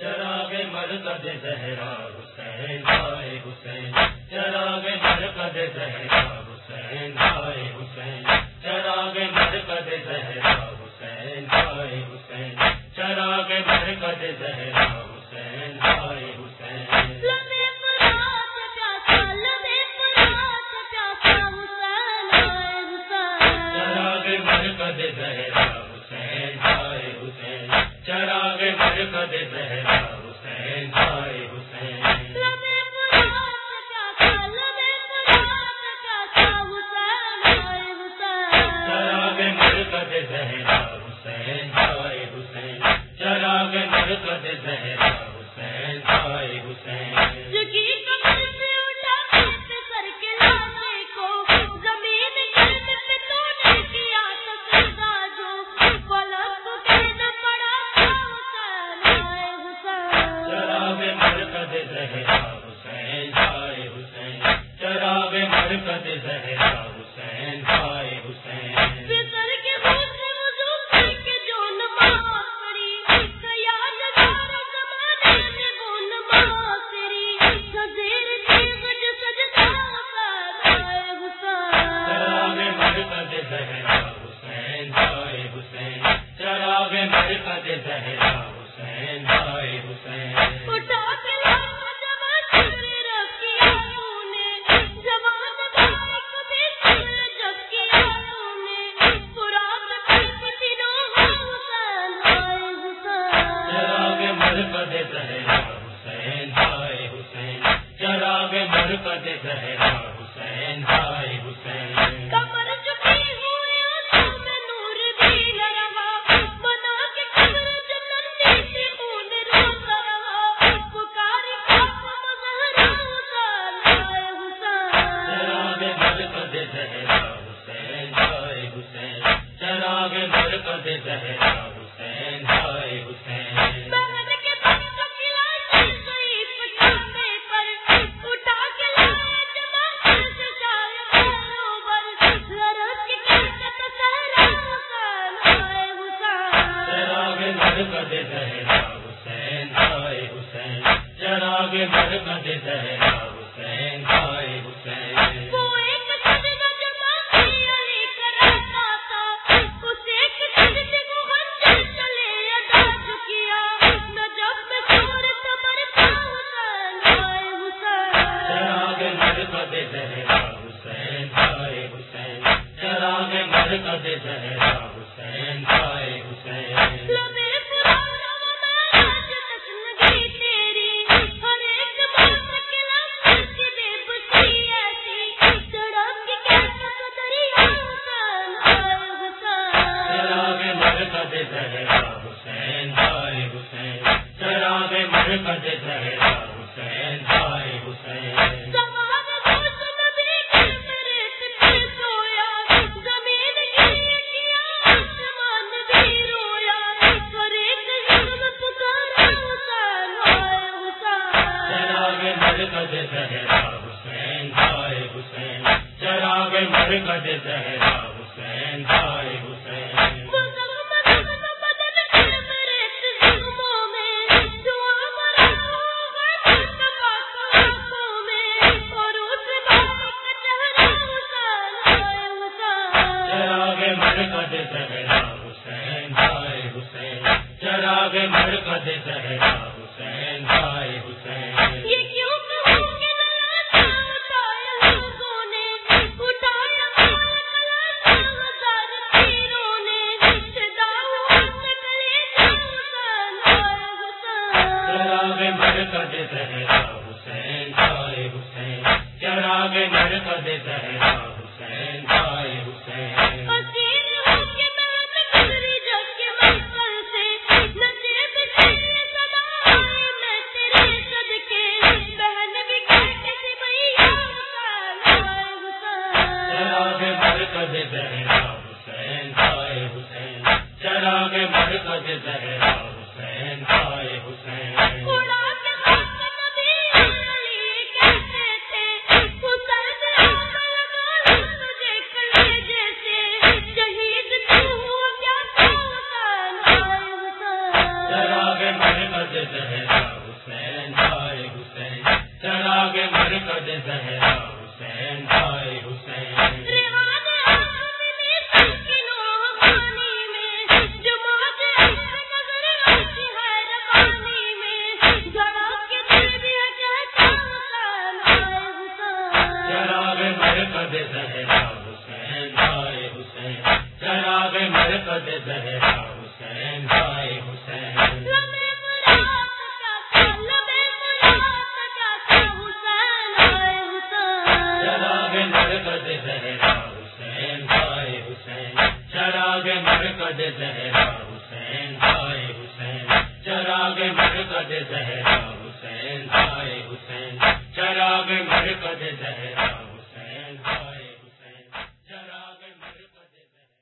چراغ مرکز زہرا حسین آئے حسین۔ چراغ مرکز زہرا حسین آئے حسین۔ چراغ مرکز زہرا حسین آئے حسین۔ چراغ مرکز زہرا حسین آئے چراغ مرکز زہرا حسین آئے حسین۔ حسین آئے حسین چراغ مرکز زہرا حسین آئے حسین۔ چراغ مرکز زہرا حسین آئے حسین۔ زہرا مرکز حسین حسین۔ مرکز زہرا حسین آئے حسین چراغ مرکز زہرا حسین آئے حسین۔ زہرا حسین آئے حسین۔ چراغ مرکز زہرا حسین آئے مرکز زہرا حسین آئے حسین۔ چراغ مرکز زہرا حسین آئے حسین۔ مرکز زہرا حسین آئے حسین۔ چراغ مرکز زہرا حسین آئے مرکز زہرا حسین آئے حسین چراغ مرکز زہرا حسین آئے حسین چراغ مرکز زہرا حسین آئے حسین چراغ مرکز زہرا حسین آئے حسین مرکز زہرا حسین حسین۔ چراغ مرکز زہرا حسین آئے حسین۔ حسین آئے حسین۔ چراغ مرکز زہرا حسین آئے حسین۔ زہرا حسین آئے حسین چراغ مرکز زہرا حسین آئے حسین حسین چراغ مرکز زہرا حسین آئے حسین چراغ مرکز زہرا حسین آئے حسین چراغ مرکز زہرا حسین آئے حسین چراغ مرکز زہرا